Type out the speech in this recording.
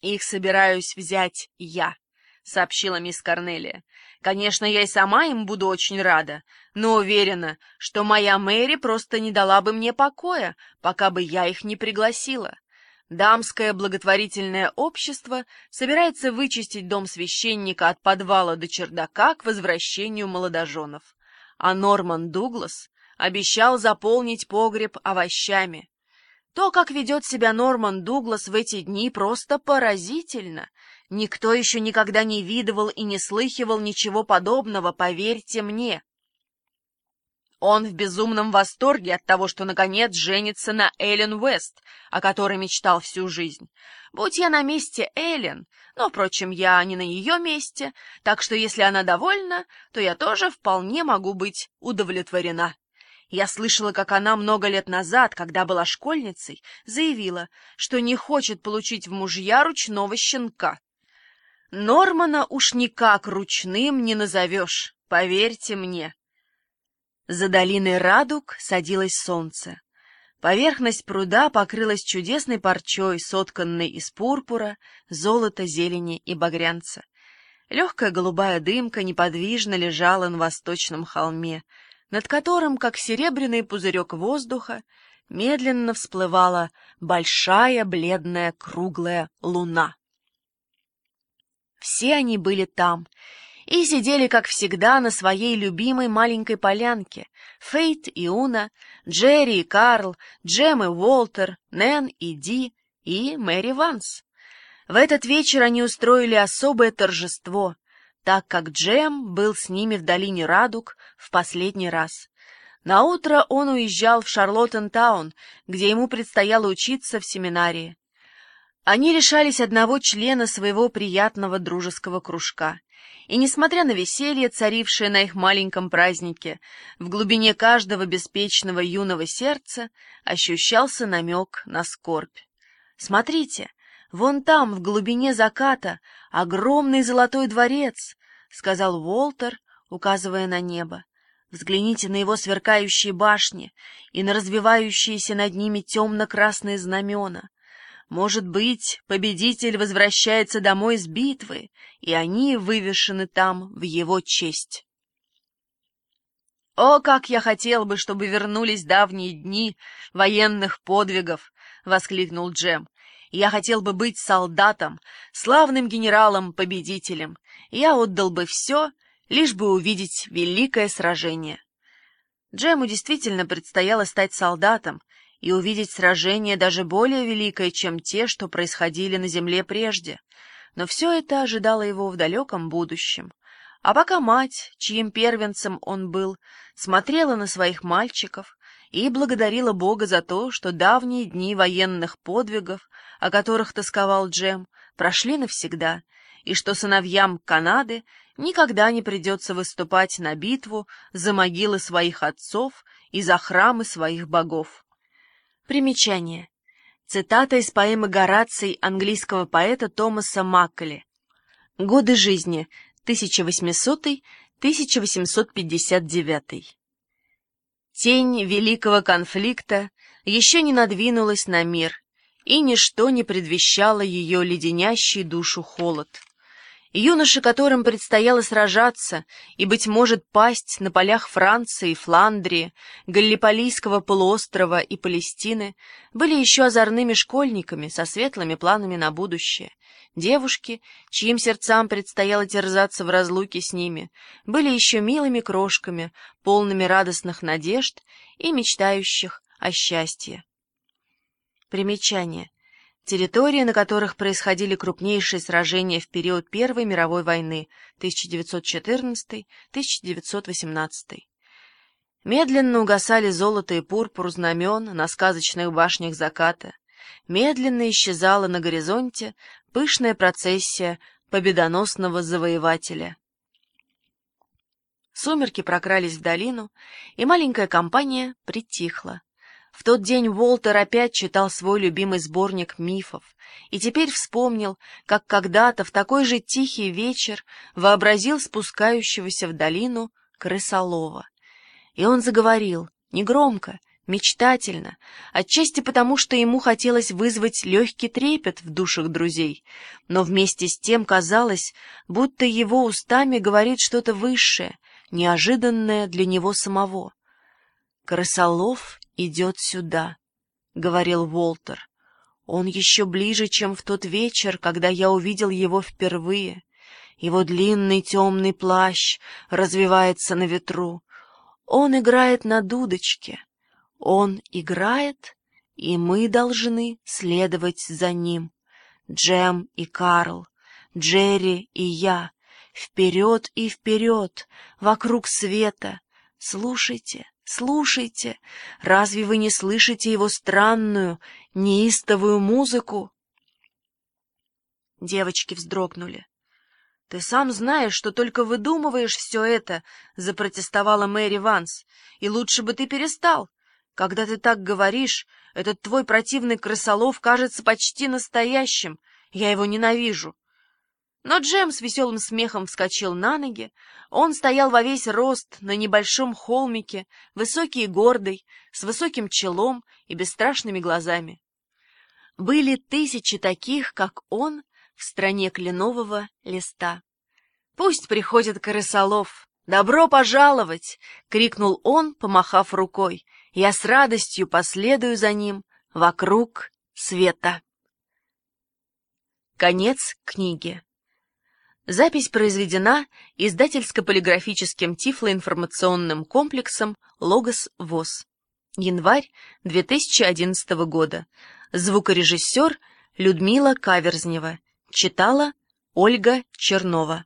Их собираюсь взять я, — сообщила мисс Корнелия. Конечно, я и сама им буду очень рада, но уверена, что моя Мэри просто не дала бы мне покоя, пока бы я их не пригласила. Дамское благотворительное общество собирается вычистить дом священника от подвала до чердака к возвращению молодоженов. А Норман Дуглас обещал заполнить погреб овощами. То, как ведет себя Норман Дуглас в эти дни, просто поразительно. Никто еще никогда не видывал и не слыхивал ничего подобного, поверьте мне. Он в безумном восторге от того, что, наконец, женится на Эллен Уэст, о которой мечтал всю жизнь. Будь я на месте Эллен, но, впрочем, я не на ее месте, так что если она довольна, то я тоже вполне могу быть удовлетворена. Я слышала, как она много лет назад, когда была школьницей, заявила, что не хочет получить в мужья ручного щенка. Нормана уж никак ручным не назовешь, поверьте мне. За долиной радуг садилось солнце. Поверхность пруда покрылась чудесной парчой, сотканной из пурпура, золота, зелени и багрянца. Легкая голубая дымка неподвижно лежала на восточном холме, над которым, как серебряный пузырек воздуха, медленно всплывала большая бледная круглая луна. Все они были там и сидели, как всегда, на своей любимой маленькой полянке. Фейт и Уна, Джерри и Карл, Джем и Уолтер, Нэн и Ди и Мэри Ванс. В этот вечер они устроили особое торжество — так как Джем был с ними в долине Радуг в последний раз. Наутро он уезжал в Шарлоттентаун, где ему предстояло учиться в семинарии. Они лишались одного члена своего приятного дружеского кружка. И, несмотря на веселье, царившее на их маленьком празднике, в глубине каждого беспечного юного сердца ощущался намек на скорбь. «Смотрите, Вон там, в глубине заката, огромный золотой дворец, — сказал Уолтер, указывая на небо. Взгляните на его сверкающие башни и на развивающиеся над ними темно-красные знамена. Может быть, победитель возвращается домой с битвы, и они вывешены там в его честь. «О, как я хотел бы, чтобы вернулись давние дни военных подвигов!» — воскликнул Джем. Я хотел бы быть солдатом, славным генералом-победителем. Я отдал бы все, лишь бы увидеть великое сражение. Джему действительно предстояло стать солдатом и увидеть сражение даже более великое, чем те, что происходили на земле прежде. Но все это ожидало его в далеком будущем. А пока мать, чьим первенцем он был, смотрела на своих мальчиков, и благодарила Бога за то, что давние дни военных подвигов, о которых тосковал Джем, прошли навсегда, и что сыновьям Канады никогда не придется выступать на битву за могилы своих отцов и за храмы своих богов. Примечание. Цитата из поэмы Гораций английского поэта Томаса Макколи. Годы жизни 1800-1859. Тень великого конфликта еще не надвинулась на мир, и ничто не предвещало ее леденящий душу холод. Юноши, которым предстояло сражаться и, быть может, пасть на полях Франции, Фландрии, Галлиполийского полуострова и Палестины, были еще озорными школьниками со светлыми планами на будущее. Девушки, чьим сердцам предстояло терзаться в разлуке с ними, были еще милыми крошками, полными радостных надежд и мечтающих о счастье. Примечание. Территории, на которых происходили крупнейшие сражения в период Первой мировой войны 1914-1918. Медленно угасали золото и пурпур знамен на сказочных башнях заката. Медленно исчезала на горизонте пышная процессия победоносного завоевателя. Сумерки прокрались в долину, и маленькая компания притихла. В тот день Уолтер опять читал свой любимый сборник мифов и теперь вспомнил, как когда-то в такой же тихий вечер вообразил спускающегося в долину крысолова. И он заговорил, негромко, мечтательно, отчасти потому, что ему хотелось вызвать легкий трепет в душах друзей, но вместе с тем казалось, будто его устами говорит что-то высшее, неожиданное для него самого. «Крысолов идет сюда», — говорил Волтер. «Он еще ближе, чем в тот вечер, когда я увидел его впервые. Его длинный темный плащ развивается на ветру. Он играет на дудочке». Он играет, и мы должны следовать за ним. Джем и Карл, Джерри и я, вперед и вперед, вокруг света. Слушайте, слушайте, разве вы не слышите его странную, неистовую музыку? Девочки вздрогнули. «Ты сам знаешь, что только выдумываешь все это», — запротестовала Мэри Ванс. «И лучше бы ты перестал. Когда ты так говоришь, этот твой противный крысолов кажется почти настоящим. Я его ненавижу. Но Джем с веселым смехом вскочил на ноги. Он стоял во весь рост на небольшом холмике, высокий и гордый, с высоким челом и бесстрашными глазами. Были тысячи таких, как он, в стране кленового листа. «Пусть приходит крысолов! Добро пожаловать!» — крикнул он, помахав рукой — я с радостью последую за ним вокруг света. Конец книги. Запись произведена издательско-полиграфическим тифлоинформационным комплексом «Логос ВОЗ». Январь 2011 года. Звукорежиссер Людмила Каверзнева. Читала Ольга Чернова.